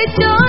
Te